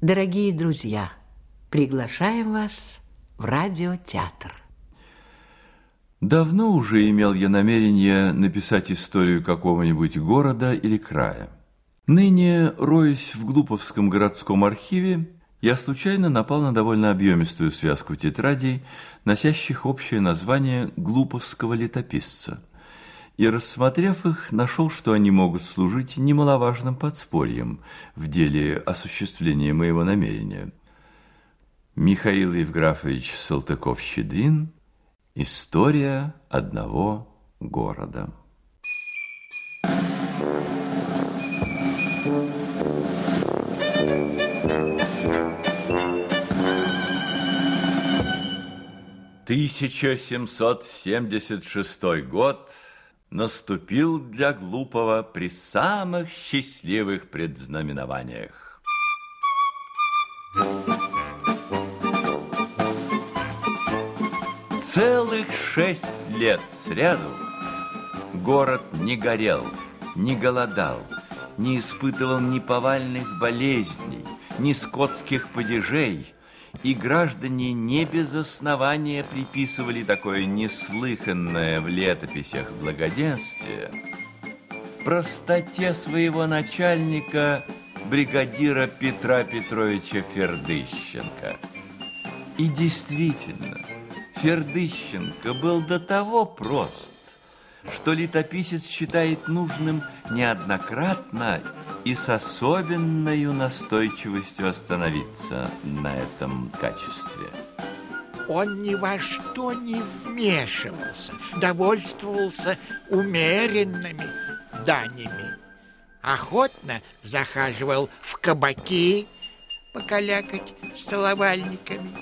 Дорогие друзья, приглашаем вас в радиотеатр. Давно уже имел я намерение написать историю какого-нибудь города или края. Ныне, роясь в Глуповском городском архиве, я случайно напал на довольно объемистую связку тетрадей, носящих общее название «Глуповского летописца» и, рассмотрев их, нашел, что они могут служить немаловажным подспорьем в деле осуществления моего намерения. Михаил Евграфович Салтыков-Щедрин «История одного города». Тысяча семьсот семьдесят шестой год – наступил для глупого при самых счастливых предзнаменованиях. Целых шесть лет сряду город не горел, не голодал, не испытывал ни повальных болезней, ни скотских падежей – и граждане не без основания приписывали такое неслыханное в летописях благоденствие простоте своего начальника, бригадира Петра Петровича Фердыщенко. И действительно, Фердыщенко был до того прост, что летописец считает нужным неоднократно и с особенной настойчивостью остановиться на этом качестве. Он ни во что не вмешивался, довольствовался умеренными данями. Охотно захаживал в кабаки покалякать с целовальниками,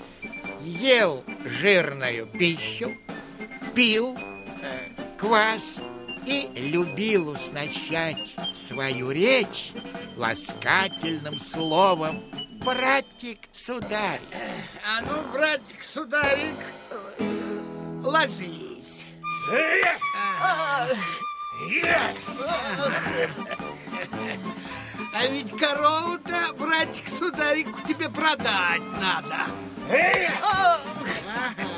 ел жирную пищу, пил квас и любил уснащать свою речь ласкательным словом «братик-сударь». А ну, братик-сударик, ложись. А ведь корову-то, братик-сударик, тебе продать надо. Ага.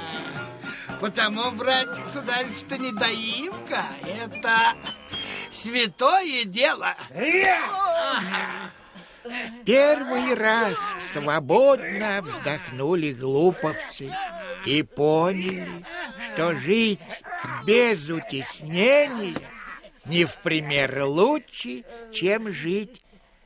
Потому, братик, сударь, что недоимка – это святое дело. Первый раз свободно вздохнули глуповцы и поняли, что жить без утеснения не в пример лучше, чем жить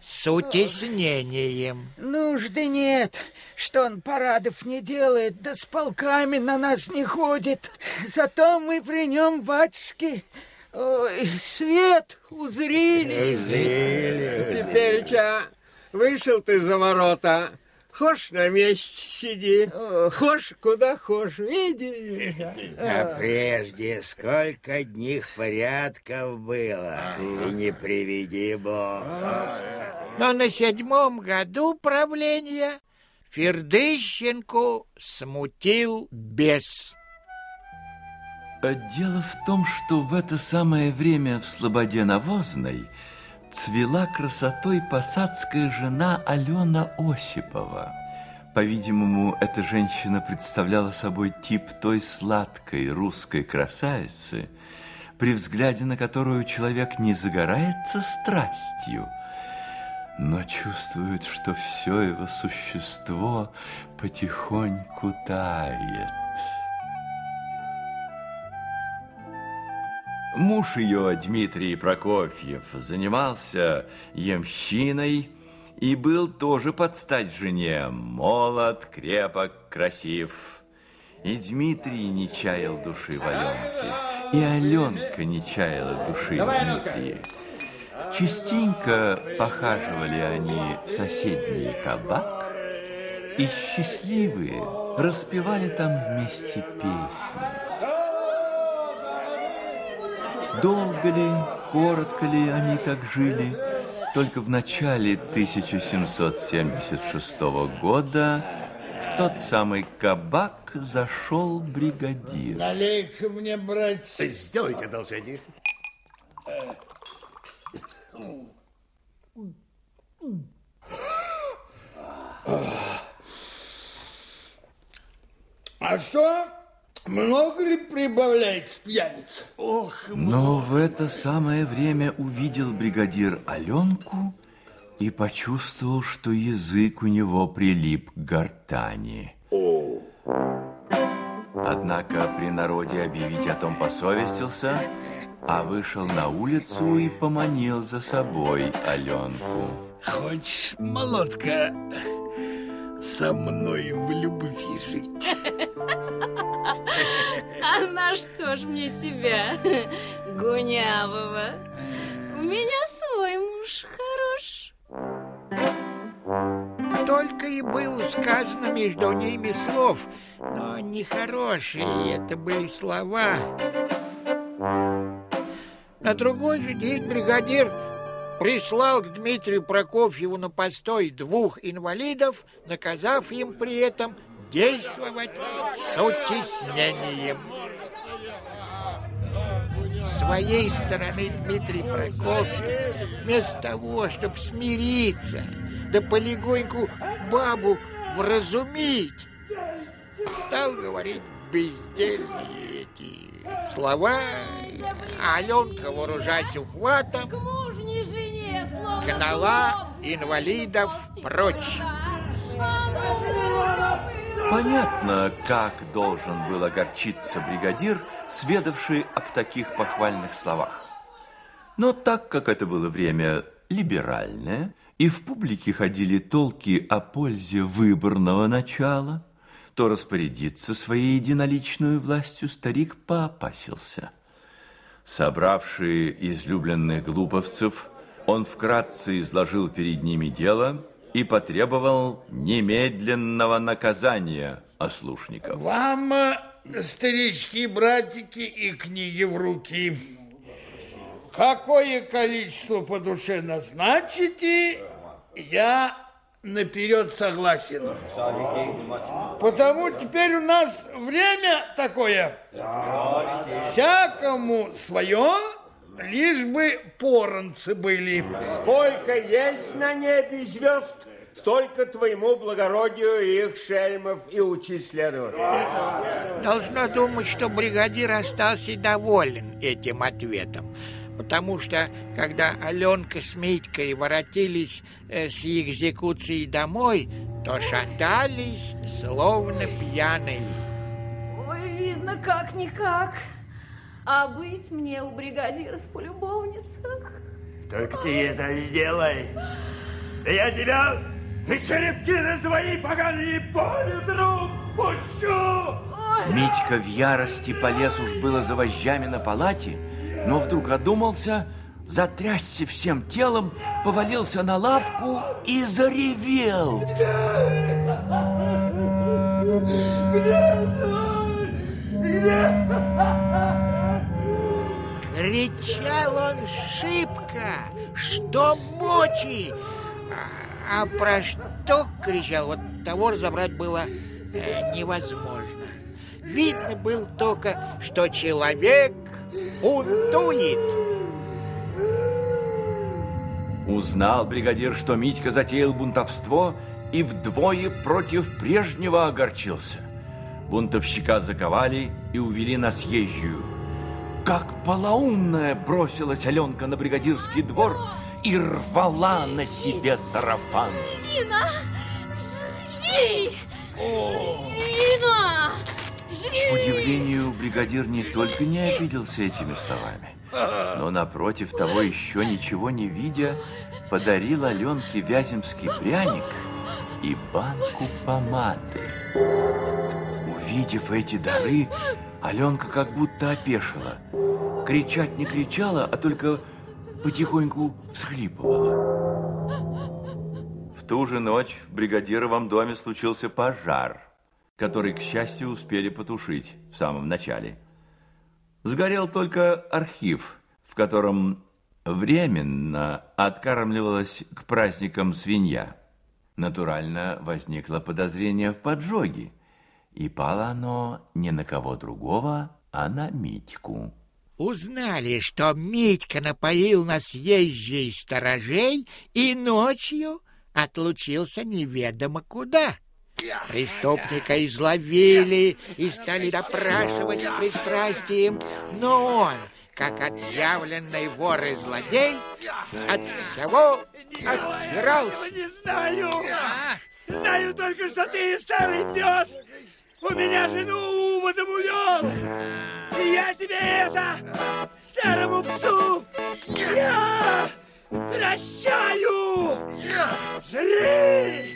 с утеснением. Нужды нет, что он парадов не делает, да с полками на нас не ходит. Зато мы при нем, батюшки, ой, свет узрили. Узрили. Теперь, вышел ты за ворота, Хошь на месте сиди, хошь куда хошь, иди. А прежде сколько одних порядков было, и не приведи Бог. Но на седьмом году правления Фердыщенку смутил бес. Дело в том, что в это самое время в Слободе Навозной цвела красотой посадская жена Алена Осипова. По-видимому, эта женщина представляла собой тип той сладкой русской красавицы, при взгляде на которую человек не загорается страстью, но чувствует, что все его существо потихоньку тает. Муж ее, Дмитрий Прокофьев, занимался ямщиной и был тоже под стать жене. Молод, крепок, красив. И Дмитрий не чаял души в Аленке, и Аленка не чаяла души в Дмитрии. Частенько похаживали они в соседний кабак, и счастливые распевали там вместе песни. Долго ли, коротко ли они так жили, только в начале 1776 года в тот самый кабак зашел бригадир. Налей-ка мне, братцы. Сделайте одолжение. А что? Много ли прибавляется пьяница? Ох, Но в это самое время увидел бригадир Аленку и почувствовал, что язык у него прилип к гортани. Однако при народе объявить о том посовестился, а вышел на улицу и поманил за собой Аленку. Хочешь, молодка, со мной в любви жить? А на что ж мне тебя, гунявого? У меня свой муж хорош. Только и было сказано между ними слов, но нехорошие это были слова. На другой же день бригадир прислал к Дмитрию Прокофьеву на постой двух инвалидов, наказав им при этом действовать с утеснением. С своей стороны Дмитрий Прокофьев, вместо того, чтобы смириться, да полегоньку бабу вразумить, стал говорить бездельные эти слова, а Аленка, вооружаясь ухватом, гнала инвалидов прочь. Понятно, как должен был огорчиться бригадир, сведавший об таких похвальных словах. Но так как это было время либеральное, и в публике ходили толки о пользе выборного начала, то распорядиться своей единоличную властью старик поопасился. Собравшие излюбленных глуповцев, он вкратце изложил перед ними дело и потребовал немедленного наказания ослушников. Вам, старички, братики, и книги в руки. Какое количество по душе назначите, я наперед согласен. Потому теперь у нас время такое. Всякому свое, лишь бы поранцы были. сколько есть на небе звезд, столько твоему благородию их шельмов и учи следовать. Должна думать, что бригадир остался доволен этим ответом. Потому что, когда Аленка с Митькой воротились э, с экзекуцией домой, то шатались, словно пьяные. Ой, видно, как-никак. А быть мне у бригадиров полюбовницах? Только ты это сделай. Я тебя и черепки на твои поганые поле друг пущу! Митька в ярости полез уж было за вожжами на палате, но вдруг одумался, затрясся всем телом, повалился на лавку и заревел. Кричал он шибко, что мочи. А, а про что кричал, вот того разобрать было э, невозможно. Видно было только, что человек бунтует. Узнал бригадир, что Митька затеял бунтовство и вдвое против прежнего огорчился. Бунтовщика заковали и увели на съезжую. Как полоумная бросилась Аленка на бригадирский двор и рвала на себе сарафан. Ирина! Жри! Ирина! К удивлению, бригадир не только не обиделся этими словами, но напротив того, еще ничего не видя, подарил Аленке вяземский пряник и банку помады. Увидев эти дары, Аленка как будто опешила. Кричать не кричала, а только потихоньку всхлипывала. В ту же ночь в бригадировом доме случился пожар, который, к счастью, успели потушить в самом начале. Сгорел только архив, в котором временно откармливалась к праздникам свинья. Натурально возникло подозрение в поджоге, и пало оно не на кого другого, а на Митьку. Узнали, что Митька напоил на съезжей сторожей и ночью отлучился неведомо куда. Преступника изловили и стали допрашивать с пристрастием, но он, как отъявленный вор и злодей, от всего отбирался. не знаю. Знаю только, что ты старый пес. У меня жену уводом увел. И я тебе это, старому псу, я прощаю. Жри!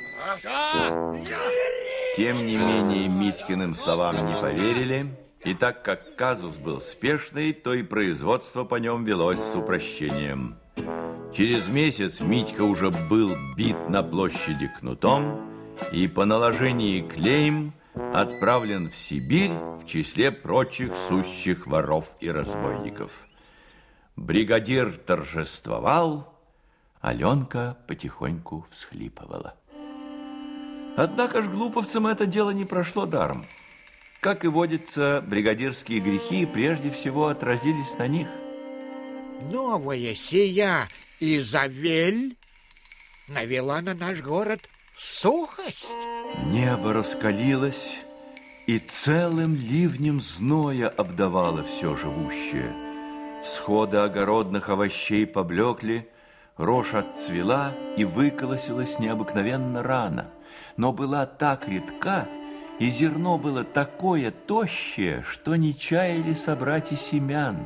Тем не менее, Митькиным словам не поверили, и так как казус был спешный, то и производство по нем велось с упрощением. Через месяц Митька уже был бит на площади кнутом и по наложении клейм отправлен в Сибирь в числе прочих сущих воров и разбойников. Бригадир торжествовал, Аленка потихоньку всхлипывала. Однако ж глуповцам это дело не прошло даром. Как и водится, бригадирские грехи прежде всего отразились на них. Новая сия Изавель навела на наш город сухость. Небо раскалилось, и целым ливнем зноя обдавало все живущее. Всходы огородных овощей поблекли, рожь отцвела и выколосилась необыкновенно рано, но была так редка, и зерно было такое тощее, что не чаяли собрать и семян.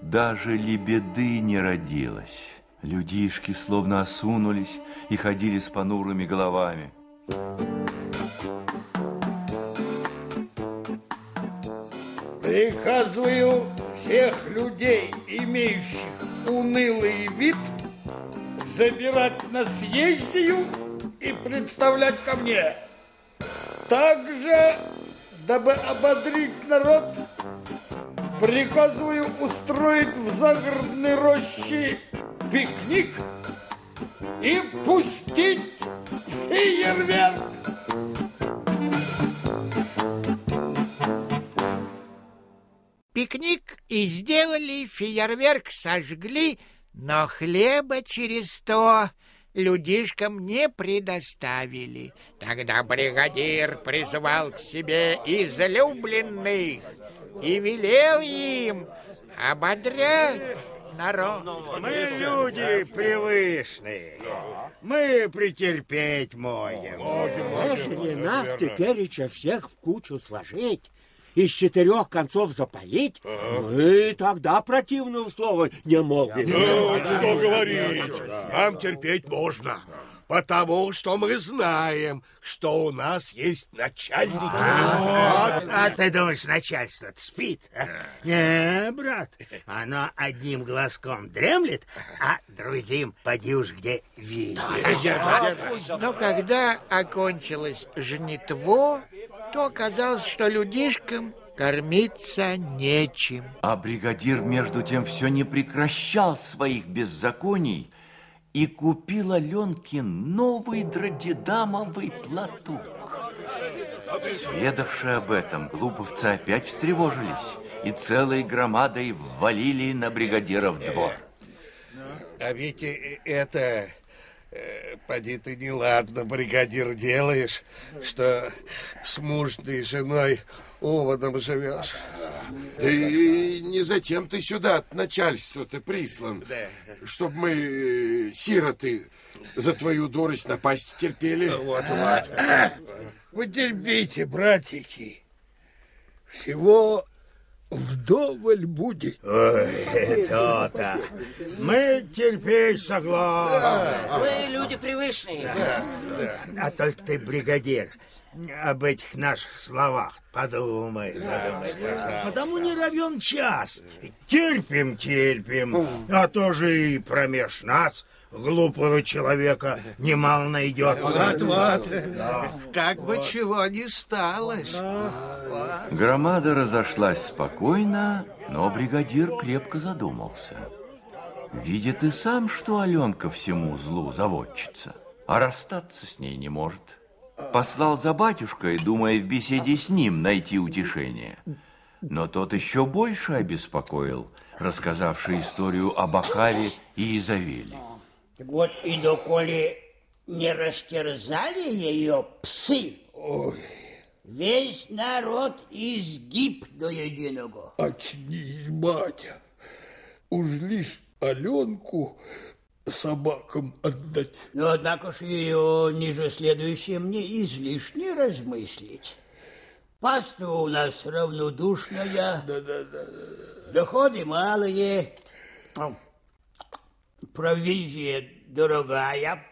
Даже лебеды не родилось. Людишки словно осунулись и ходили с понурыми головами. Приказываю всех людей, имеющих унылый вид, забирать на съездию и представлять ко мне. Также, дабы ободрить народ, приказываю устроить в загородной роще пикник и пустить фейерверк. Пикник и сделали, фейерверк сожгли, но хлеба через сто людишкам не предоставили. Тогда бригадир призвал к себе излюбленных и велел им ободрять народ. Мы люди привычные. Мы претерпеть можем. Если нас теперь всех в кучу сложить, из четырех концов запалить, мы тогда противного слова не молвим. Ну, что говорить, нам терпеть можно, потому что мы знаем, что у нас есть начальники. А, а ты думаешь, начальство спит? а? Не, брат, оно одним глазком дремлет, а другим поди уж где видит. Но когда окончилось жнитво, то оказалось, что людишкам кормиться нечем. А бригадир между тем все не прекращал своих беззаконий и купил Аленке новый дродидамовый платок. Сведавшие об этом, глуповцы опять встревожились и целой громадой ввалили на бригадира в двор. А ведь э, это... э, Поди ты неладно, бригадир, делаешь, что с мужной женой оводом живешь. Да и не затем ты сюда от начальства-то прислан, Да. чтоб мы, э, сироты, за твою дурость напасть терпели. Вот, вот. Вы терпите, братики. Всего вдоволь будет. Ой, то-то. Мы терпеть согласны. Мы люди привычные. А только ты, бригадир, об этих наших словах подумай. подумай. Потому не равен час. Терпим, терпим. А то же и промеж нас глупого человека немало найдется. Вот, вот. Как бы чего ни сталось. Громада разошлась спокойно, но бригадир крепко задумался. Видит и сам, что Аленка всему злу заводчица, а расстаться с ней не может. Послал за батюшкой, думая в беседе с ним найти утешение. Но тот еще больше обеспокоил, рассказавший историю об Ахаве и Изавеле. Вот и доколе Не растерзали ее псы? Ой. Весь народ изгиб до единого. Очнись, батя. Уж лишь Аленку собакам отдать. Но, однако ж ее ниже следующее мне излишне размыслить. Паства у нас равнодушная. Да-да-да. Доходы малые. Провизия дорогая.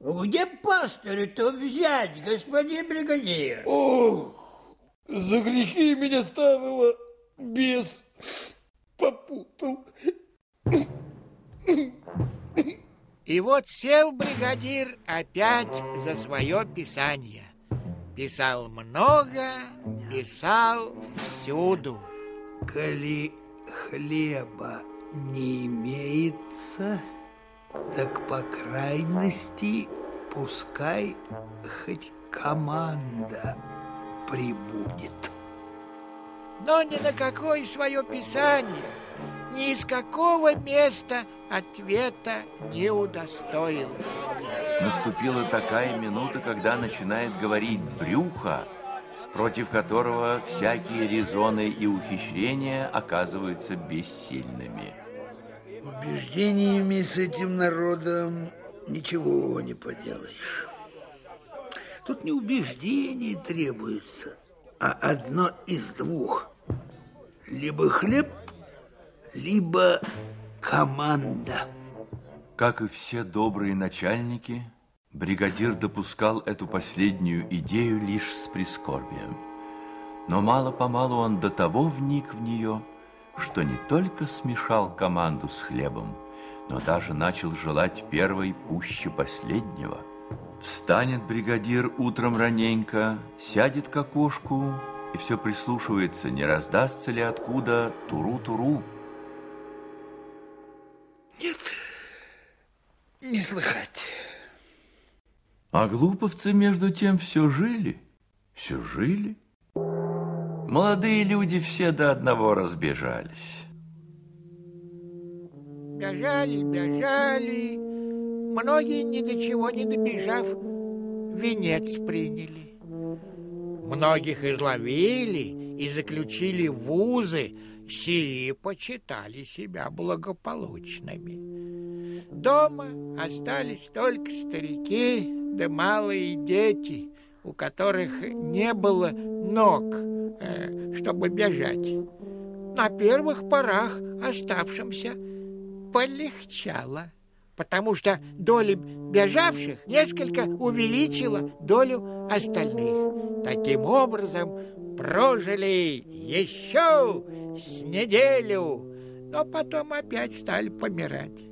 Где пастыря-то взять, господин бригадир? О, за грехи меня ставила бес попутал. И вот сел бригадир опять за свое писание. Писал много, писал всюду. Коли хлеба не имеется, так по крайности пускай хоть команда прибудет. Но ни на какое свое писание, ни из какого места ответа не удостоился. Наступила такая минута, когда начинает говорить брюхо, против которого всякие резоны и ухищрения оказываются бессильными. Убеждениями с этим народом ничего не поделаешь. Тут не убеждений требуется, а одно из двух. Либо хлеб, либо команда. Как и все добрые начальники, бригадир допускал эту последнюю идею лишь с прискорбием. Но мало-помалу он до того вник в нее, что не только смешал команду с хлебом, но даже начал желать первой пуще последнего. Встанет бригадир утром раненько, сядет к окошку и все прислушивается, не раздастся ли откуда туру-туру. Нет, не слыхать. А глуповцы, между тем, все жили, все жили. Молодые люди все до одного разбежались. Бежали, бежали, многие ни до чего не добежав, венец приняли. Многих изловили и заключили в вузы, сии почитали себя благополучными. Дома остались только старики да малые дети, у которых не было ног, э, чтобы бежать. На первых порах оставшимся полегчало, потому что доля бежавших несколько увеличила долю остальных. Таким образом, прожили еще с неделю, но потом опять стали помирать.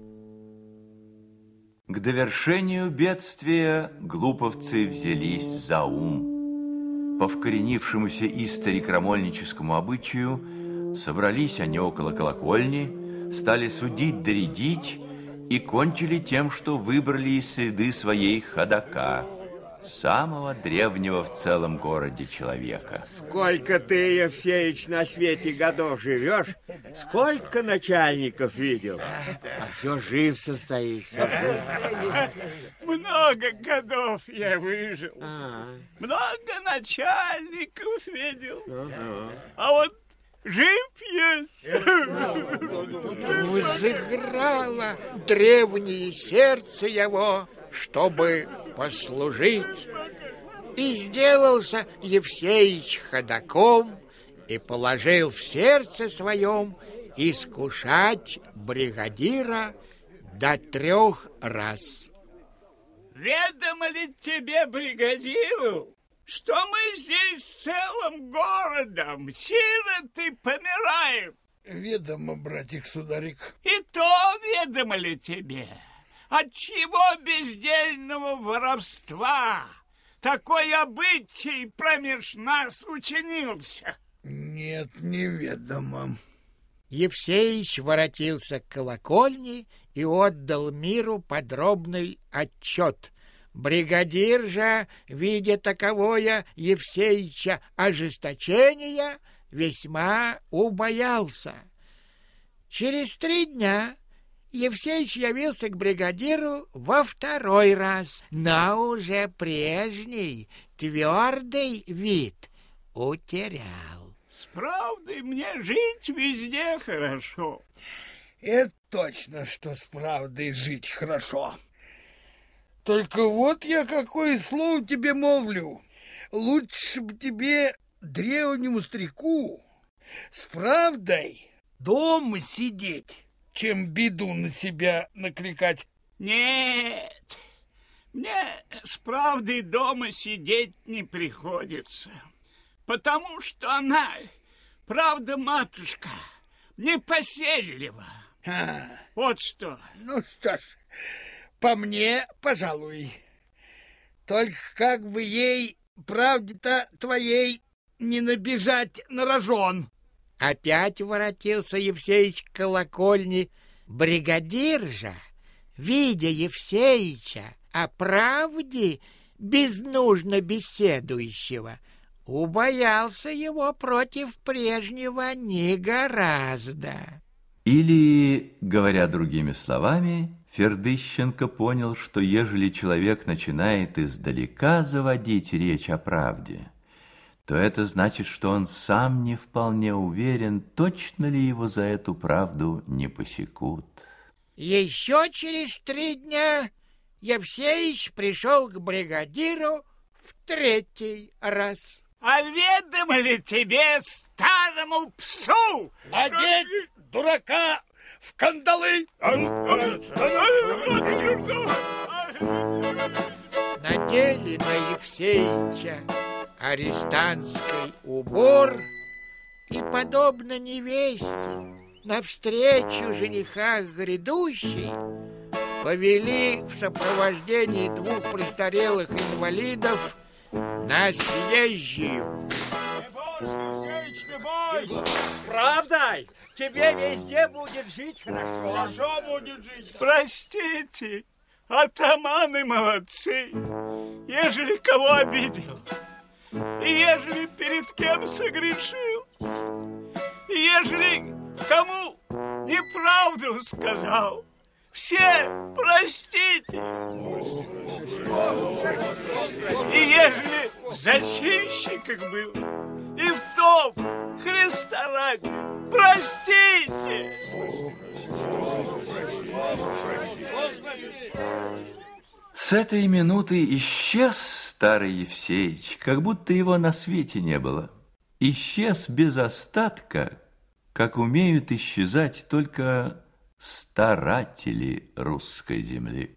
К довершению бедствия глуповцы взялись за ум. По вкоренившемуся истори крамольническому обычаю собрались они около колокольни, стали судить, доредить и кончили тем, что выбрали из среды своей ходока, самого древнего в целом городе человека. Сколько ты, Евсеич, на свете годов живешь, сколько начальников видел, а все жив состоишь. Все жив. Много годов я выжил. Много начальников видел. А вот жив есть. Взыграло древнее сердце его, чтобы послужить. И сделался Евсеич ходаком и положил в сердце своем искушать бригадира до трех раз. Ведомо ли тебе, бригадиру, что мы здесь целым городом сироты помираем? Ведомо, братик-сударик. И то ведомо ли тебе, от чего бездельного воровства такой обычай промеж нас учинился? Нет, неведомо. Евсеич воротился к колокольне и отдал миру подробный отчет. Бригадир же, видя таковое Евсеича ожесточение, весьма убоялся. Через три дня Евсеич явился к бригадиру во второй раз, но уже прежний твердый вид утерял. С правдой мне жить везде хорошо. Это точно, что с правдой жить хорошо. Только вот я какое слово тебе молвлю. Лучше бы тебе, древнему старику, с правдой дома сидеть, чем беду на себя накликать. Нет, мне с правдой дома сидеть не приходится, потому что она, правда, матушка, непоседлива. А, Вот что. ну что ж, по мне, пожалуй. Только как бы ей, правде-то твоей, не набежать на рожон. Опять воротился Евсеич к колокольне. Бригадир же, видя Евсеича о правде безнужно беседующего, убоялся его против прежнего не гораздо. Или, говоря другими словами, Фердыщенко понял, что ежели человек начинает издалека заводить речь о правде, то это значит, что он сам не вполне уверен, точно ли его за эту правду не посекут. Еще через три дня Евсеич пришел к бригадиру в третий раз. А ведомо ли тебе, старому псу? Надеть дурака в кандалы! Надели на Евсеича арестантский убор и, подобно невесте, навстречу женихах грядущей, повели в сопровождении двух престарелых инвалидов на съезжию. Правдой? Тебе везде будет жить хорошо. Хорошо будет жить. Простите, атаманы молодцы, ежели кого обидел, ежели перед кем согрешил, ежели кому неправду сказал, все простите. И ежели в зачинщиках был, и в том Христа ради, простите. С этой минуты исчез старый Евсеич, как будто его на свете не было. Исчез без остатка, как умеют исчезать только старатели русской земли.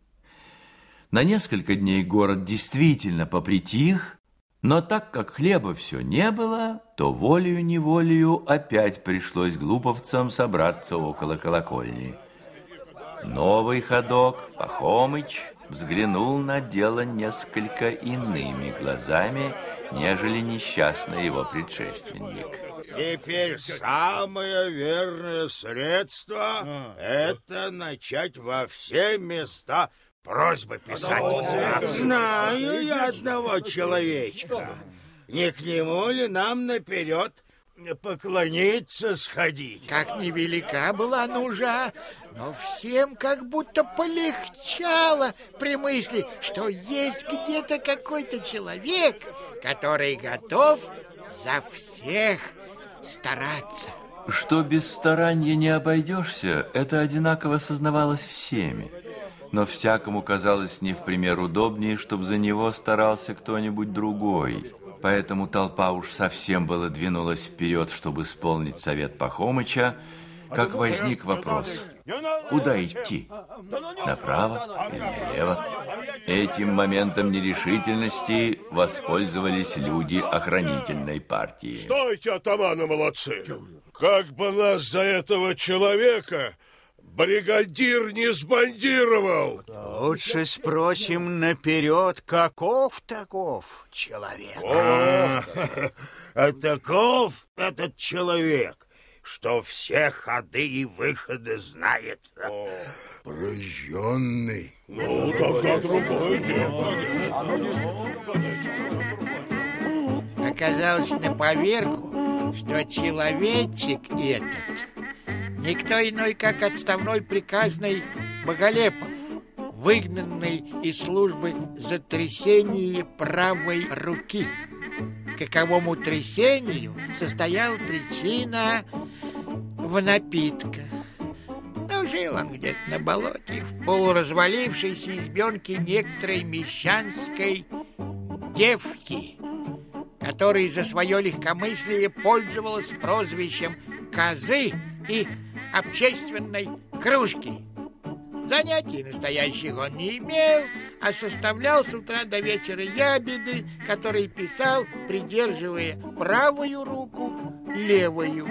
На несколько дней город действительно попритих, но так как хлеба все не было, то волею-неволею опять пришлось глуповцам собраться около колокольни. Новый ходок, Пахомыч, взглянул на дело несколько иными глазами, нежели несчастный его предшественник. Теперь самое верное средство – это начать во все места просьбы писать. Знаю я одного человечка. Не к нему ли нам наперед поклониться сходить? Как невелика была нужа, но всем как будто полегчало при мысли, что есть где-то какой-то человек, который готов за всех стараться. Что без старания не обойдешься, это одинаково сознавалось всеми. Но всякому казалось не в пример удобнее, чтобы за него старался кто-нибудь другой. Поэтому толпа уж совсем было двинулась вперед, чтобы исполнить совет Пахомыча, как возник вопрос, куда идти? Направо или налево? Этим моментом нерешительности воспользовались люди охранительной партии. Стойте, атаманы молодцы! Как бы нас за этого человека бригадир не сбандировал! Лучше спросим наперед, каков таков человек. О, а таков этот человек, что все ходы и выходы знает. Прожженный. Ну, тогда другое Оказалось на поверку, что человечек этот Никто иной, как отставной приказный Боголепов, выгнанный из службы за трясение правой руки. Каковому трясению состояла причина в напитках. Ну, жил он где-то на болоте, в полуразвалившейся избенке некоторой мещанской девки, которая за свое легкомыслие пользовалась прозвищем «козы» и «общественной кружки». Занятий настоящих он не имел, а составлял с утра до вечера ябеды, которые писал, придерживая правую руку левую.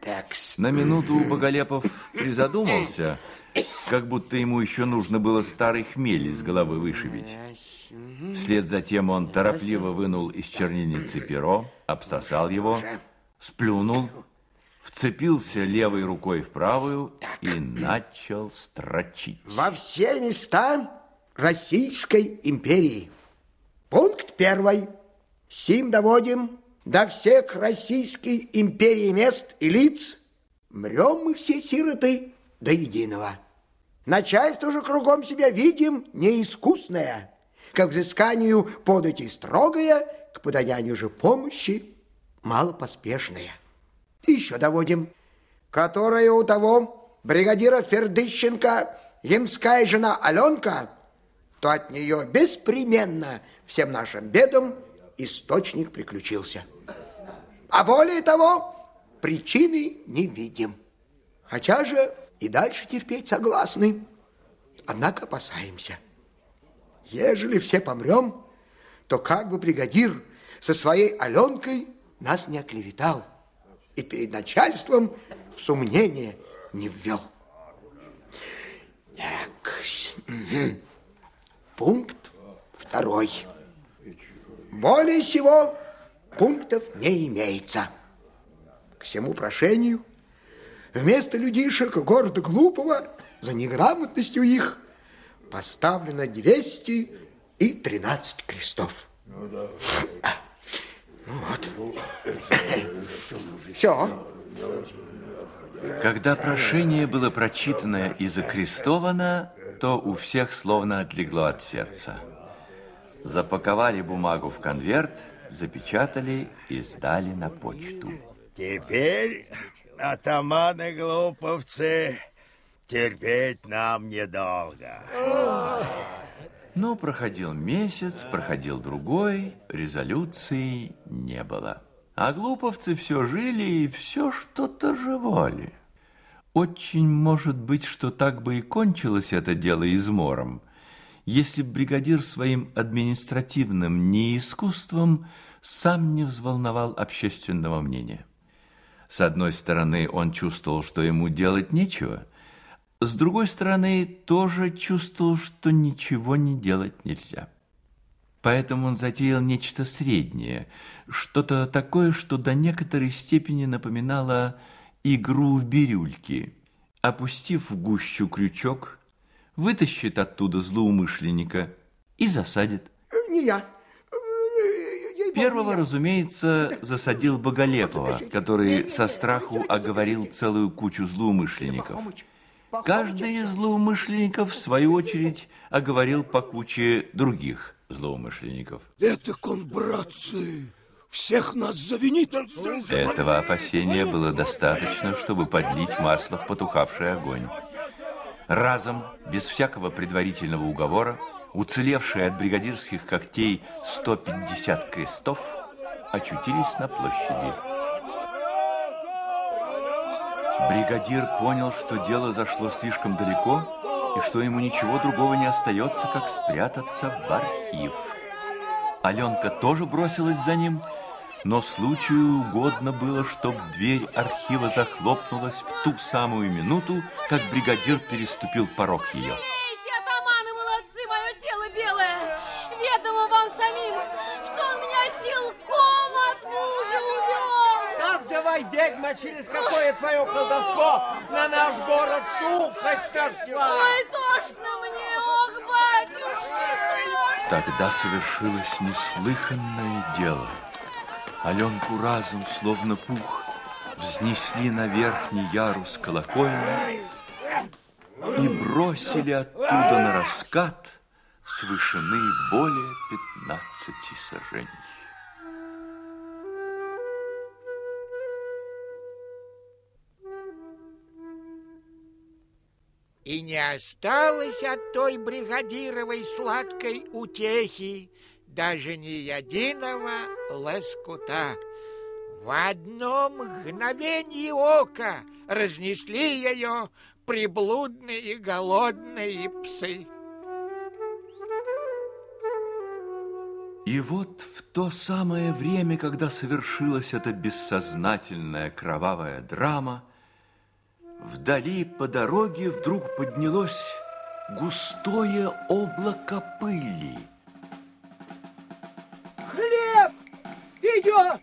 Такс. На минуту Боголепов призадумался, как будто ему еще нужно было старый хмель из головы вышибить. Вслед за тем он торопливо вынул из чернильницы перо, обсосал его, сплюнул, вцепился левой рукой в правую и начал строчить. Во все места Российской империи. Пункт первый. Сим доводим до всех Российской империи мест и лиц. Мрем мы все сироты до единого. Начальство же кругом себя видим неискусное, к взысканию подати строгое, к подаянию же помощи малопоспешное. Еще доводим, которая у того бригадира Фердыщенко, ямская жена Аленка, то от нее беспременно всем нашим бедам источник приключился. А более того, причины не видим. Хотя же и дальше терпеть согласны. Однако опасаемся. Ежели все помрем, то как бы бригадир со своей Аленкой нас не оклеветал и перед начальством в сомнение не ввел. Так, пункт второй. Более всего пунктов не имеется. К всему прошению вместо людишек города Глупого за неграмотностью их поставлено 213 крестов. Ну, да. Вот. Все. Когда прошение было прочитано и закрестовано, то у всех словно отлегло от сердца. Запаковали бумагу в конверт, запечатали и сдали на почту. Теперь, атаманы-глуповцы, терпеть нам недолго. Но проходил месяц, проходил другой, резолюции не было. А глуповцы все жили и все что-то жевали. Очень может быть, что так бы и кончилось это дело измором, если б бригадир своим административным неискусством сам не взволновал общественного мнения. С одной стороны, он чувствовал, что ему делать нечего – с другой стороны, тоже чувствовал, что ничего не делать нельзя. Поэтому он затеял нечто среднее, что-то такое, что до некоторой степени напоминало игру в бирюльки. Опустив в гущу крючок, вытащит оттуда злоумышленника и засадит. Не я. Первого, разумеется, засадил Боголепова, который со страху оговорил целую кучу злоумышленников. Каждый из злоумышленников, в свою очередь, оговорил по куче других злоумышленников. Это он, братцы, всех нас завинит. Этого опасения было достаточно, чтобы подлить масло в потухавший огонь. Разом, без всякого предварительного уговора, уцелевшие от бригадирских когтей 150 крестов очутились на площади. Бригадир понял, что дело зашло слишком далеко и что ему ничего другого не остается, как спрятаться в архив. Аленка тоже бросилась за ним, но случаю угодно было, чтобы дверь архива захлопнулась в ту самую минуту, как бригадир переступил порог ее. Давай, ведьма, через какое твое колдовство на наш город сухость прошла. Ой, тошно мне, ох, батюшки, Тогда совершилось неслыханное дело. Аленку разом, словно пух, Взнесли на верхний ярус колокольни и бросили оттуда на раскат с вышины более пятнадцати сажений. И не осталось от той бригадировой сладкой утехи даже ни единого лоскута. В одно мгновение ока разнесли ее приблудные голодные псы. И вот в то самое время, когда совершилась эта бессознательная кровавая драма, Вдали по дороге вдруг поднялось густое облако пыли. Хлеб идет!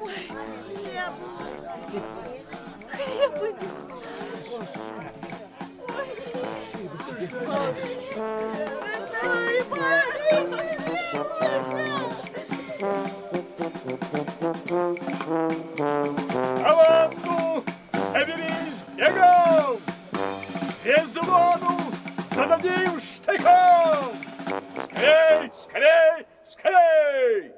Ой, хлеб! Хлеб идет! Команду! Безлону зададим штыком! Скорей, скорей, скорей!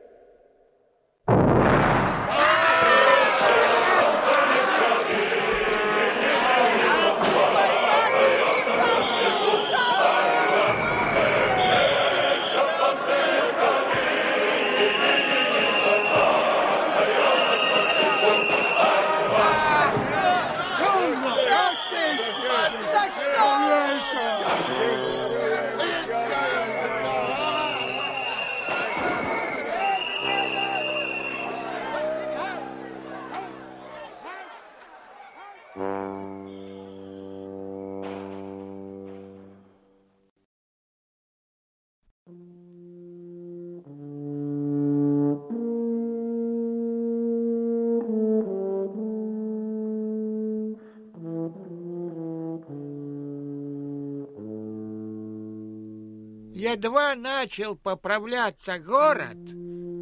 Едва начал поправляться город,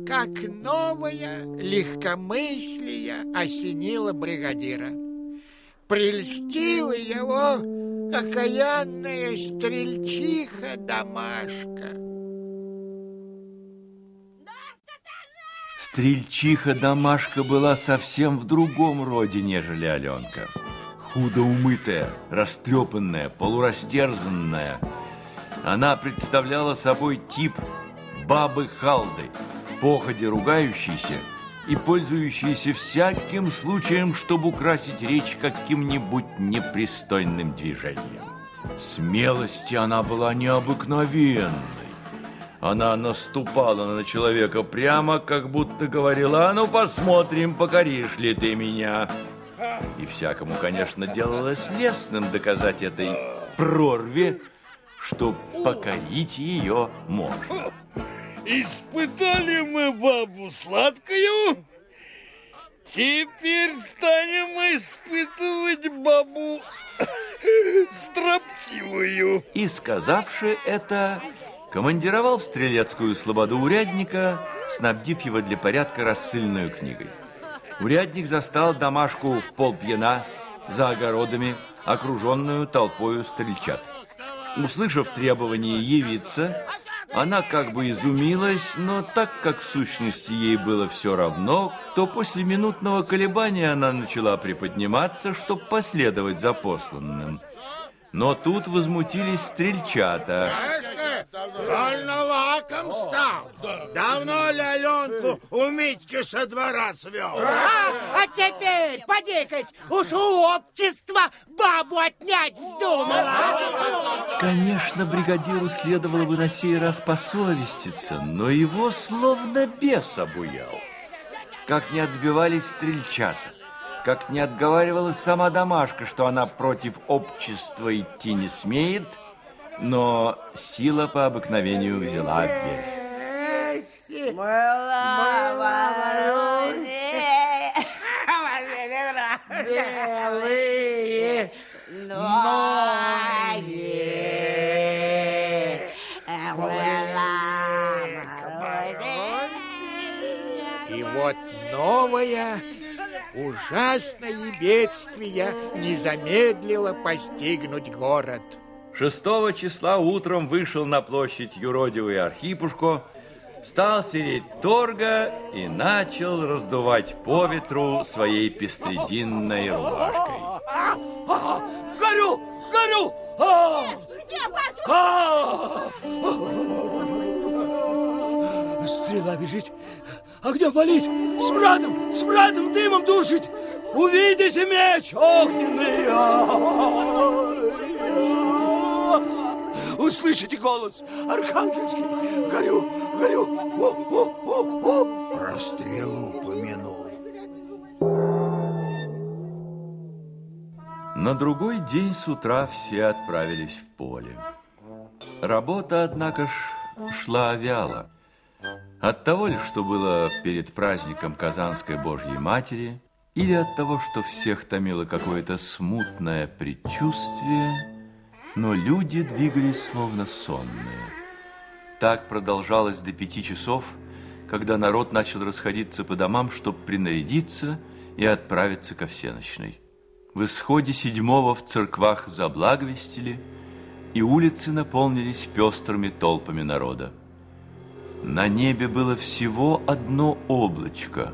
как новое легкомыслие осенило бригадира. Прельстила его окаянная стрельчиха Домашка. Стрельчиха Домашка была совсем в другом роде, нежели Аленка. Худо умытая, растрепанная, полурастерзанная. Она представляла собой тип бабы Халды, походе ругающейся и пользующейся всяким случаем, чтобы украсить речь каким-нибудь непристойным движением. Смелости она была необыкновенной. Она наступала на человека прямо, как будто говорила, «А ну посмотрим, покоришь ли ты меня». И всякому, конечно, делалось лестным доказать этой прорве, что покорить ее можно. Испытали мы бабу сладкую, теперь станем испытывать бабу строптивую. И, сказавши это, командировал в стрелецкую слободу урядника, снабдив его для порядка рассыльную книгой. Урядник застал домашку в полпьяна за огородами, окруженную толпою стрельчат. Услышав требование явиться, она как бы изумилась, но так как в сущности ей было все равно, то после минутного колебания она начала приподниматься, чтобы последовать за посланным. Но тут возмутились стрельчата. Больно лаком стал. Давно ли Аленку у Митьки со двора свел? А, а теперь, подикась, уж у общества бабу отнять вздумала. Конечно, бригадиру следовало бы на сей раз посовеститься, но его словно бес обуял. Как не отбивались стрельчата, как не отговаривалась сама домашка, что она против общества идти не смеет, но сила по обыкновению взяла вверх. Белые ноги. И вот новая ужасное бедствие не замедлило постигнуть город. 6 числа утром вышел на площадь юродивый Архипушко, стал сереть торга и начал раздувать по ветру своей пестрединной рубашкой. Горю! Горю! А! А! Стрела бежит, огнем палит, смрадом, смрадом, дымом душит. Увидите меч огненный! Услышите голос архангельский. Горю, горю. О, о, о, о. Про стрелу помянул. На другой день с утра все отправились в поле. Работа, однако ж, шла вяло. От того ли, что было перед праздником Казанской Божьей Матери, или от того, что всех томило какое-то смутное предчувствие, но люди двигались словно сонные. Так продолжалось до пяти часов, когда народ начал расходиться по домам, чтобы принарядиться и отправиться ко всеночной. В исходе седьмого в церквах заблаговестили, и улицы наполнились пестрыми толпами народа. На небе было всего одно облачко,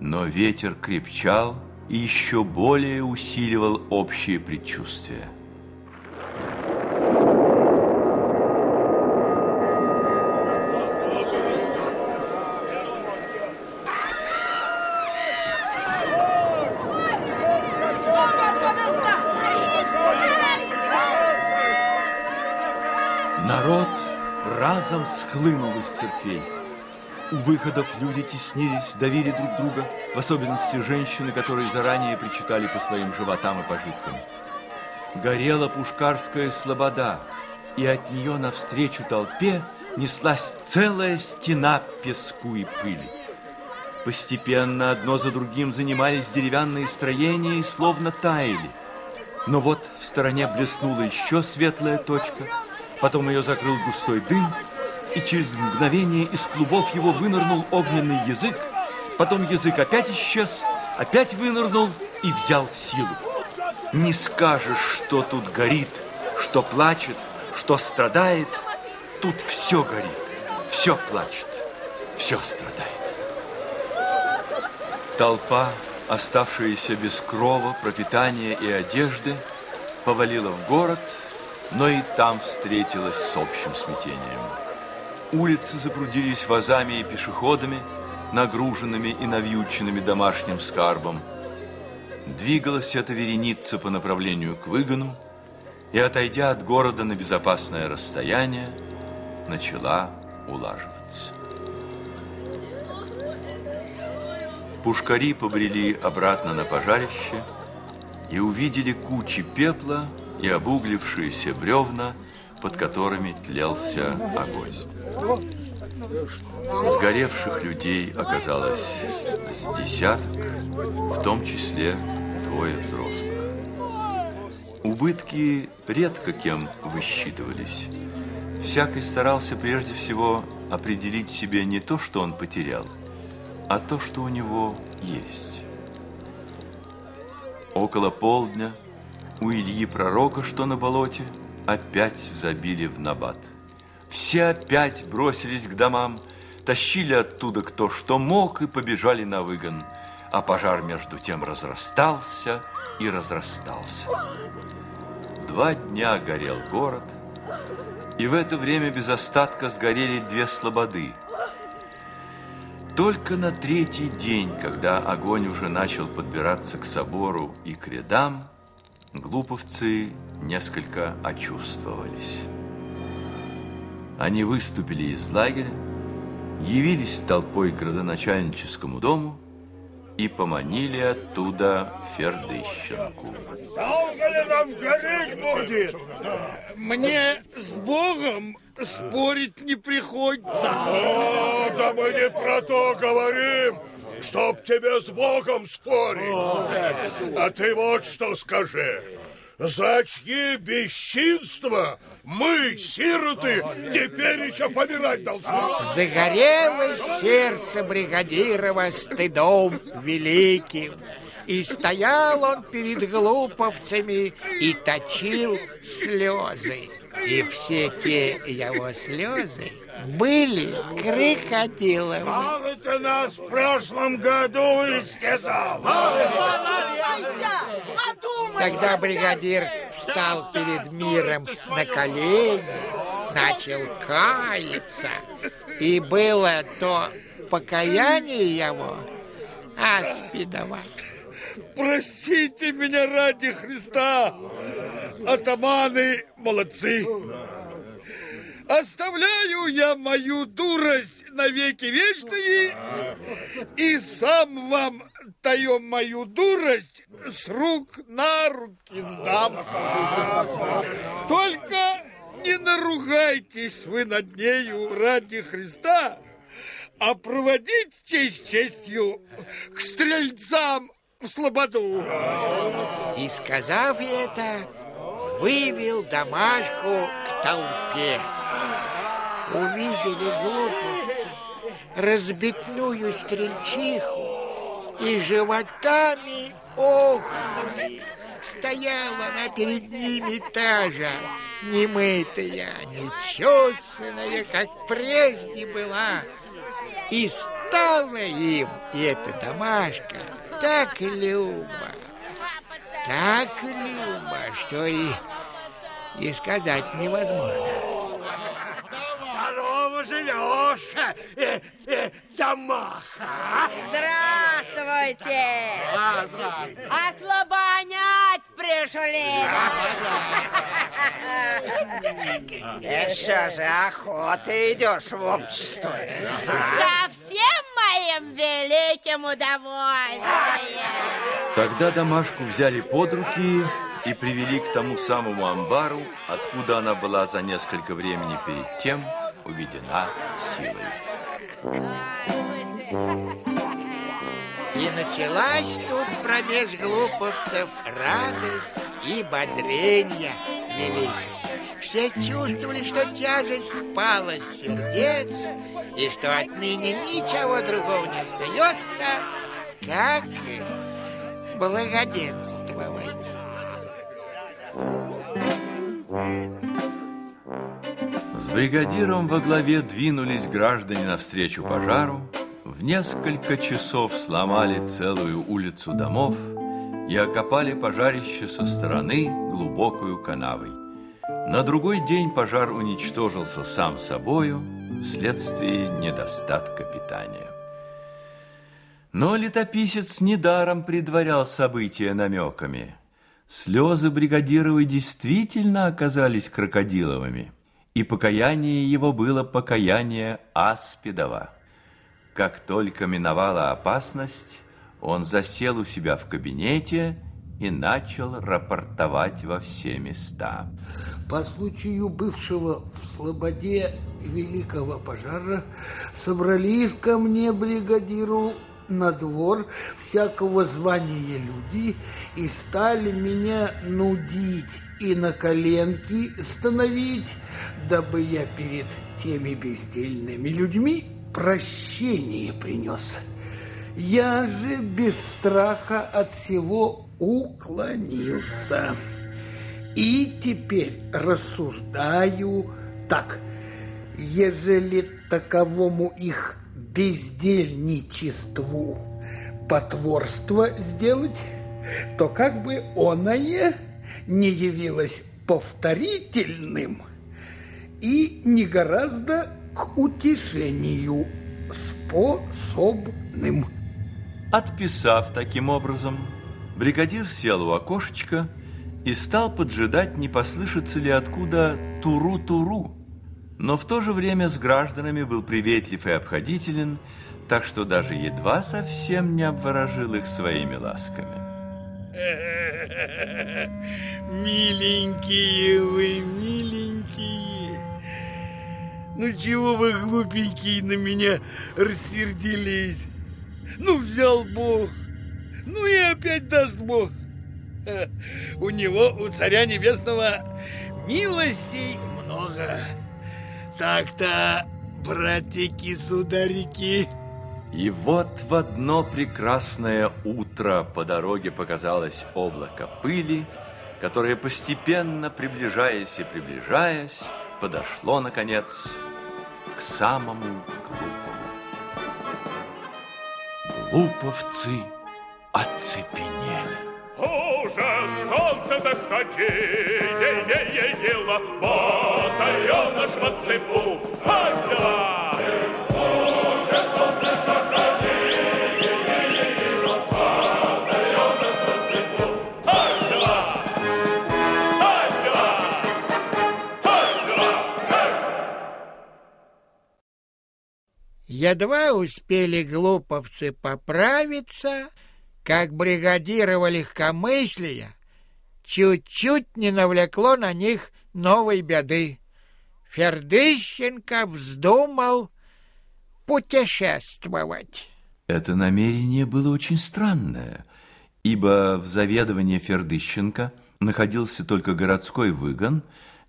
но ветер крепчал и еще более усиливал общее предчувствие. Народ разом схлынул из церквей. У выходов люди теснились, давили друг друга, в особенности женщины, которые заранее причитали по своим животам и пожиткам. Горела пушкарская слобода, и от нее навстречу толпе неслась целая стена песку и пыли. Постепенно одно за другим занимались деревянные строения и словно таяли. Но вот в стороне блеснула еще светлая точка, потом ее закрыл густой дым, и через мгновение из клубов его вынырнул огненный язык, потом язык опять исчез, опять вынырнул и взял силу. Не скажешь, что тут горит, что плачет, что страдает. Тут все горит, все плачет, все страдает. Толпа, оставшаяся без крова, пропитания и одежды, повалила в город, но и там встретилась с общим смятением. Улицы запрудились вазами и пешеходами, нагруженными и навьюченными домашним скарбом. Двигалась эта вереница по направлению к выгону, и, отойдя от города на безопасное расстояние, начала улаживаться. Пушкари побрели обратно на пожарище и увидели кучи пепла и обуглившиеся бревна, под которыми тлелся огонь. Сгоревших людей оказалось с десяток, в том числе двое взрослых. Убытки редко кем высчитывались. Всякий старался прежде всего определить себе не то, что он потерял, а то, что у него есть. Около полдня у Ильи Пророка, что на болоте, опять забили в набат. Все опять бросились к домам, тащили оттуда кто что мог и побежали на выгон, а пожар между тем разрастался и разрастался. Два дня горел город, и в это время без остатка сгорели две слободы. Только на третий день, когда огонь уже начал подбираться к собору и к рядам, глуповцы несколько очувствовались. Они выступили из лагеря, явились толпой к градоначальническому дому и поманили оттуда Фердыщенку. Долго ли нам гореть будет? Мне с Богом спорить не приходится. О, да мы не про то говорим, чтоб тебе с Богом спорить. А ты вот что скажи. За чьи бесчинства мы, сироты, теперь еще помирать должны. Загорелось сердце бригадирова стыдом великим. И стоял он перед глуповцами и точил слезы. И все те его слезы были крокодилами. Мало ты нас в прошлом году истязал. Тогда бригадир встал перед миром на колени, начал каяться. И было то покаяние его аспидовать. Простите меня ради Христа, атаманы молодцы. Оставляю я мою дурость навеки вечные и сам вам таем мою дурость с рук на руки сдам. Только не наругайтесь вы над нею ради Христа, а проводить честь честью к стрельцам в слободу. И, сказав это, вывел домашку к толпе. Увидели глуповцы разбитную стрельчиху и животами охнули. Стояла она перед ними та же, немытая, нечесанная, как прежде была. И стала им эта домашка так люба, так люба, что и, и сказать невозможно. Живешь, э, э, Дамаха. Здравствуйте! А, здравствуйте. Ослабонять пришли! И что же, охота идешь в общество? Со всем моим великим удовольствием! Тогда домашку взяли под руки и привели к тому самому амбару, откуда она была за несколько времени перед тем уведена силой. И началась тут промеж глуповцев радость и бодрение великое. Все чувствовали, что тяжесть спала с сердец, и что отныне ничего другого не остается, как благоденствовать. Бригадиром во главе двинулись граждане навстречу пожару, в несколько часов сломали целую улицу домов и окопали пожарище со стороны глубокую канавой. На другой день пожар уничтожился сам собою вследствие недостатка питания. Но летописец недаром предварял события намеками. Слезы бригадировой действительно оказались крокодиловыми, и покаяние его было покаяние Аспидова. Как только миновала опасность, он засел у себя в кабинете и начал рапортовать во все места. По случаю бывшего в Слободе великого пожара собрались ко мне бригадиру на двор всякого звания люди и стали меня нудить и на коленки становить, дабы я перед теми бездельными людьми прощение принес. Я же без страха от всего уклонился. И теперь рассуждаю так. Ежели таковому их бездельничеству потворство сделать, то как бы оное не явилось повторительным и не гораздо к утешению способным. Отписав таким образом, бригадир сел у окошечка и стал поджидать, не послышится ли откуда туру-туру. Но в то же время с гражданами был приветлив и обходителен, так что даже едва совсем не обворожил их своими ласками. Миленькие вы, миленькие. Ну чего вы, глупенькие, на меня рассердились? Ну взял Бог, ну и опять даст Бог. У него, у царя небесного, милостей много. Так-то, братики-сударики. И вот в одно прекрасное утро по дороге показалось облако пыли, которое постепенно, приближаясь и приближаясь, подошло, наконец, к самому глупому. Глуповцы оцепенели. Уже солнце заходило, батальон наш в цепу, ай-да! Едва успели глуповцы поправиться, как бригадирово легкомыслия чуть-чуть не навлекло на них новой беды. Фердыщенко вздумал путешествовать. Это намерение было очень странное, ибо в заведовании Фердыщенко находился только городской выгон,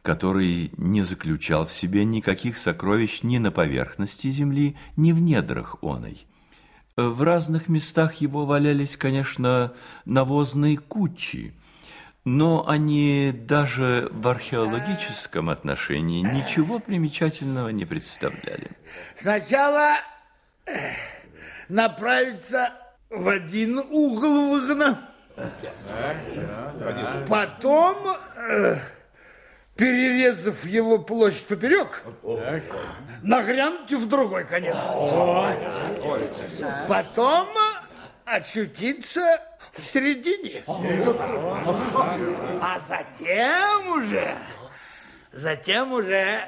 который не заключал в себе никаких сокровищ ни на поверхности земли, ни в недрах оной. В разных местах его валялись, конечно, навозные кучи, но они даже в археологическом отношении ничего примечательного не представляли. Сначала э, направиться в один угол выгона, потом, э, перерезав его площадь поперек, нагрянуть в другой конец. Потом очутиться в середине. А затем уже, затем уже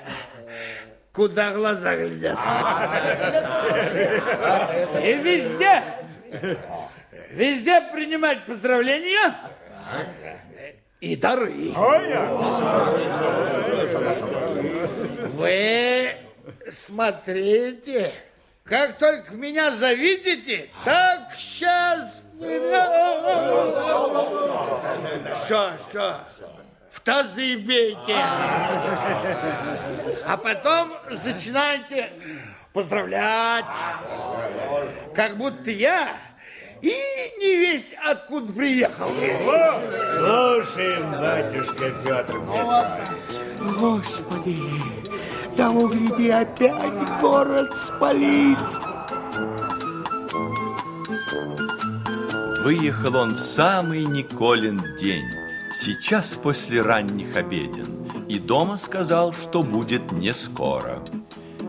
куда глаза глядят. И везде, везде принимать поздравления и дары. Вы смотрите, как только меня завидите, так сейчас... Что, что? В тазы бейте. А потом начинайте поздравлять, как будто я и не весть откуда приехал. Слушаем, батюшка Петр Петрович. Господи, того гляди, опять город спалит. Выехал он в самый Николин день, сейчас после ранних обеден, и дома сказал, что будет не скоро.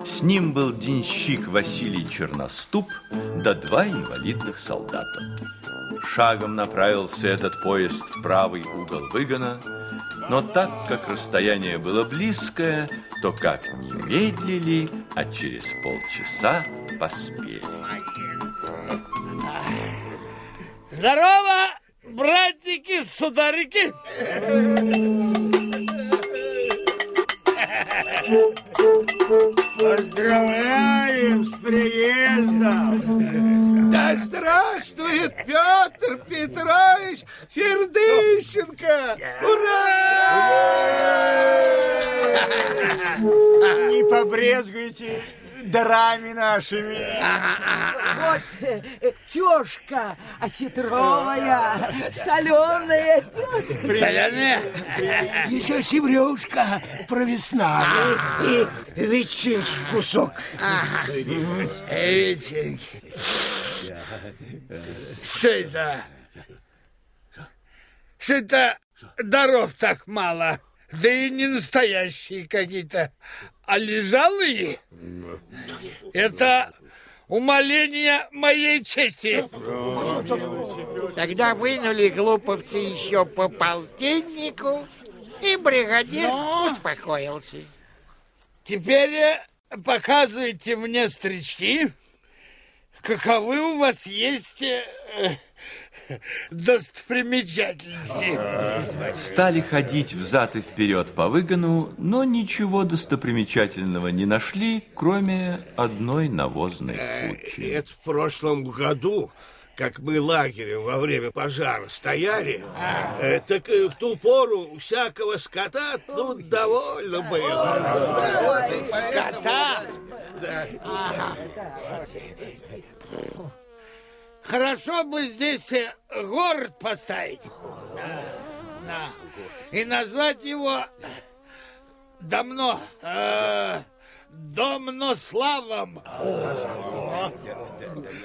С ним был денщик Василий Черноступ, да два инвалидных солдата. Шагом направился этот поезд в правый угол выгона, но так как расстояние было близкое, то как не медлили, а через полчаса поспели. Здорово, братики, сударики! Поздравляем с приездом! Да здравствует Петр Петрович Фердыщенко! Ура! Не побрезгуйте дарами нашими. Вот э, э, тёшка осетровая, соленая. Соленая? Еще севрюшка провесная. И ветчинки кусок. Ветчинки. Что это? Что это даров так мало? Да и не настоящие какие-то, а лежалые. Это умоление моей чести. Тогда вынули глуповцы еще по полтиннику, и бригадир успокоился. Теперь э, показывайте мне, стрички, каковы у вас есть э, достопримечательности. Стали ходить взад и вперед по выгону, но ничего достопримечательного не нашли, кроме одной навозной кучи. Это в прошлом году как мы лагерем во время пожара стояли, э, так э, в ту пору всякого скота тут довольно было. Скота? Да. Хорошо бы здесь э, город поставить. Да, да. И назвать его Домно. Э, Домнославом.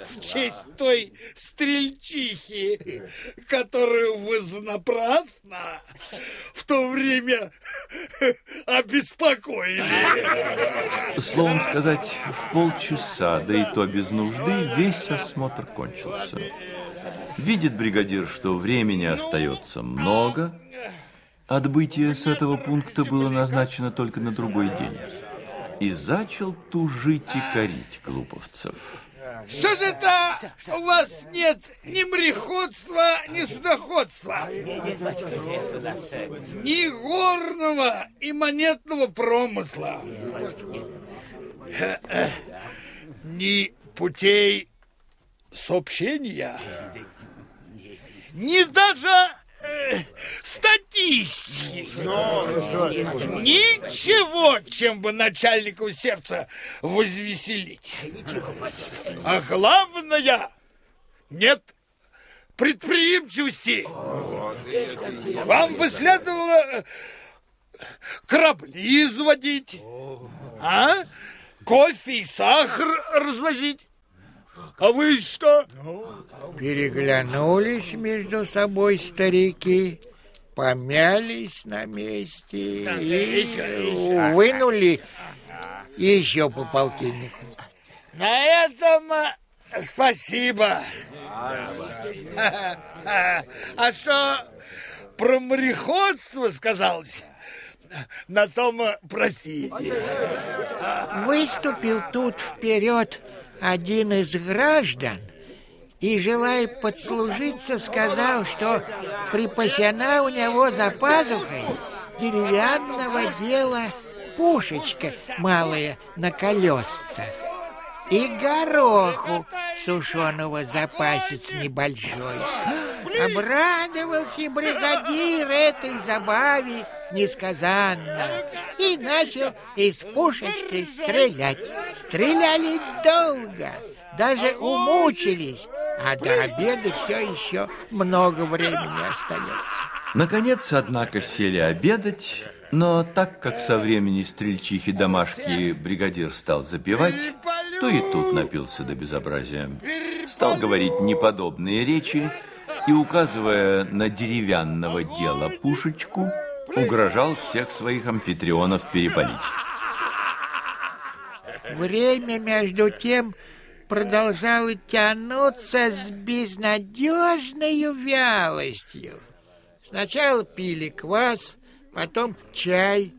В честь той стрельчихи, которую вы напрасно в то время обеспокоили. Словом сказать, в полчаса, да и то без нужды, весь осмотр кончился. Видит бригадир, что времени остается много. Отбытие с этого пункта было назначено только на другой день. И зачал тужить и корить глуповцев. Что же это у вас нет ни мореходства, ни судоходства? Ни горного и монетного промысла. Ни путей сообщения. Ни даже статистики. Ничего, чем бы начальнику сердца возвеселить. А главное, нет предприимчивости. Вам бы следовало э, корабли изводить, а? кофе и сахар развозить. А вы что? Переглянулись между собой старики, помялись на месте и еще. вынули еще по полтиннику. На этом э, спасибо. А что про мореходство сказалось? На том э, простите. Выступил тут вперед один из граждан и, желая подслужиться, сказал, что припасена у него за пазухой деревянного дела пушечка малая на колесцах и гороху сушеного запасец небольшой. Обрадовался бригадир этой забаве несказанно и начал из пушечки стрелять. Стреляли долго, даже умучились, а до обеда все еще много времени остается. Наконец, однако, сели обедать, но так как со времени стрельчихи домашки бригадир стал запивать, то и тут напился до безобразия. Стал говорить неподобные речи и, указывая на деревянного дела пушечку, угрожал всех своих амфитрионов перепалить. Время, между тем, продолжало тянуться с безнадежной вялостью. Сначала пили квас, потом чай,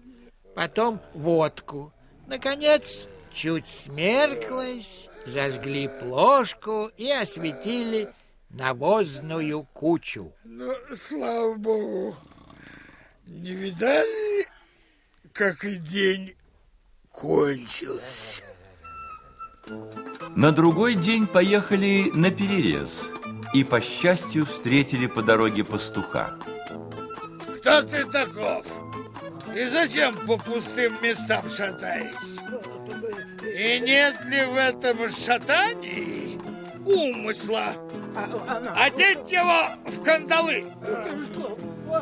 потом водку. Наконец, чуть смерклось, зажгли плошку и осветили навозную кучу. Ну, слава богу, не видали, как и день кончился? На другой день поехали на перерез и, по счастью, встретили по дороге пастуха. Кто ты таков? И зачем по пустым местам шатаешься? И нет ли в этом шатании умысла? Одеть его в кандалы!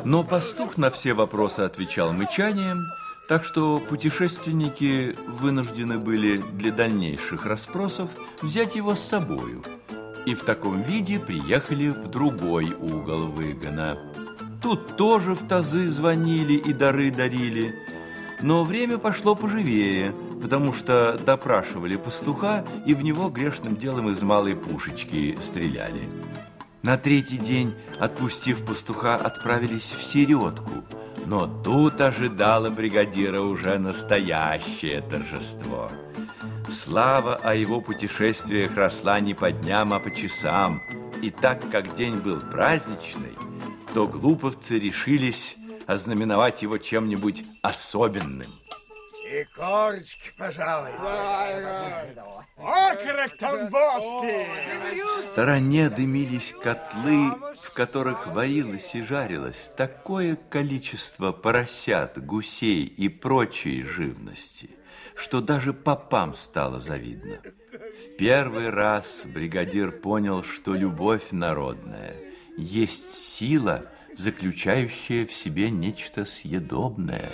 Но пастух на все вопросы отвечал мычанием, так что путешественники вынуждены были для дальнейших расспросов взять его с собою. И в таком виде приехали в другой угол выгона. Тут тоже в тазы звонили и дары дарили. Но время пошло поживее, потому что допрашивали пастуха и в него грешным делом из малой пушечки стреляли. На третий день, отпустив пастуха, отправились в середку. Но тут ожидало бригадира уже настоящее торжество. Слава о его путешествиях росла не по дням, а по часам. И так как день был праздничный, то глуповцы решились ознаменовать его чем-нибудь особенным. И корочки, пожалуйте. Окорок Тамбовский! В стороне дымились котлы, в которых варилось и жарилось такое количество поросят, гусей и прочей живности, что даже попам стало завидно. В первый раз бригадир понял, что любовь народная есть сила, заключающая в себе нечто съедобное.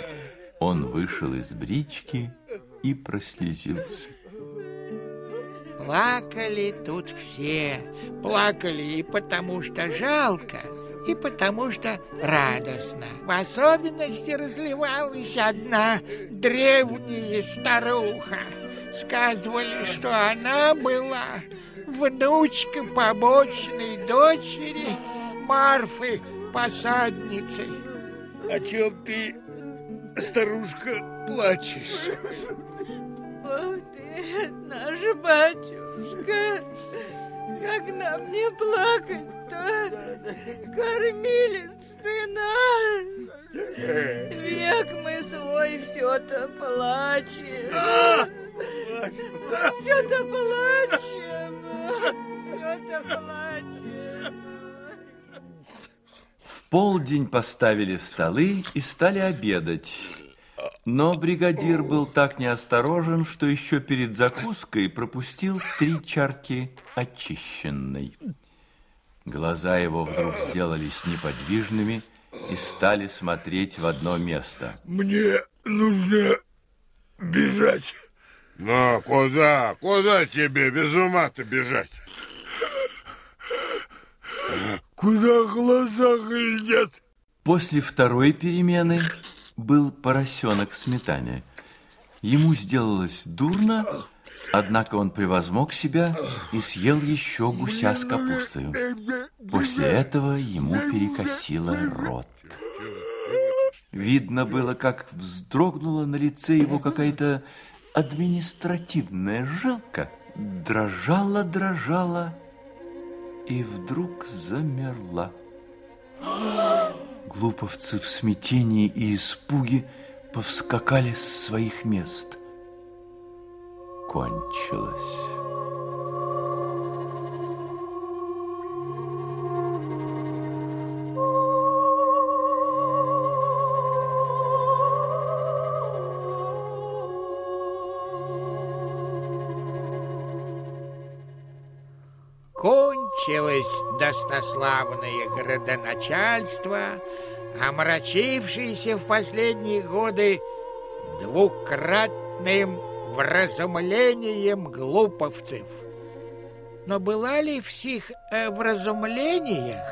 Он вышел из брички и прослезился. Плакали тут все. Плакали и потому, что жалко, и потому, что радостно. В особенности разливалась одна древняя старуха. Сказывали, что она была внучка побочной дочери Марфы посадницы. О чем ты, старушка, плачешь? Ох ты, наш батюшка, как нам не плакать-то, кормилец ты наш. Век мы свой все-то плачем. Все-то плачем, все-то плачем. Полдень поставили столы и стали обедать. Но бригадир был так неосторожен, что еще перед закуской пропустил три чарки очищенной. Глаза его вдруг сделались неподвижными и стали смотреть в одно место. Мне нужно бежать. Но куда? Куда тебе без ума-то бежать? Куда глаза глядят? После второй перемены был поросенок в сметане. Ему сделалось дурно, однако он превозмог себя и съел еще гуся с капустой. После этого ему перекосило рот. Видно было, как вздрогнула на лице его какая-то административная жилка, дрожала, дрожала и вдруг замерла. Глуповцы в смятении и испуге повскакали с своих мест. Кончилось. Кончилось достославное городоначальство, омрачившееся в последние годы двукратным вразумлением глуповцев. Но была ли в сих э, вразумлениях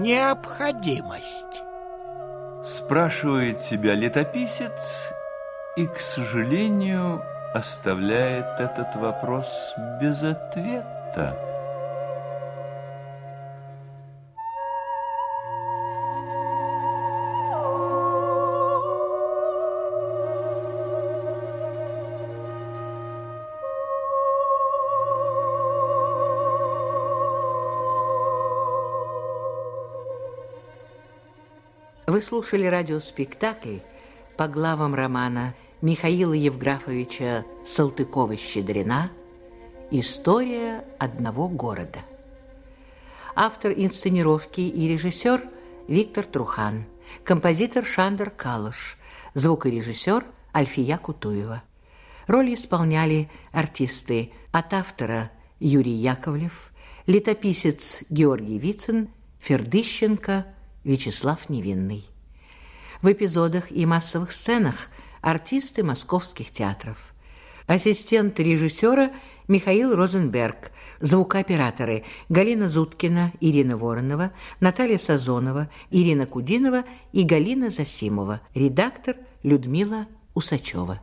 необходимость? Спрашивает себя летописец и, к сожалению, оставляет этот вопрос без ответа. Вы слушали радиоспектакль по главам романа Михаила Евграфовича Салтыкова-Щедрина «История одного города». Автор инсценировки и режиссер Виктор Трухан, композитор Шандер Калыш, звукорежиссер Альфия Кутуева. Роли исполняли артисты от автора Юрий Яковлев, летописец Георгий Вицин, Фердыщенко, Вячеслав Невинный. В эпизодах и массовых сценах артисты московских театров. Ассистент режиссера Михаил Розенберг, звукооператоры Галина Зуткина, Ирина Воронова, Наталья Сазонова, Ирина Кудинова и Галина Засимова, редактор Людмила Усачева.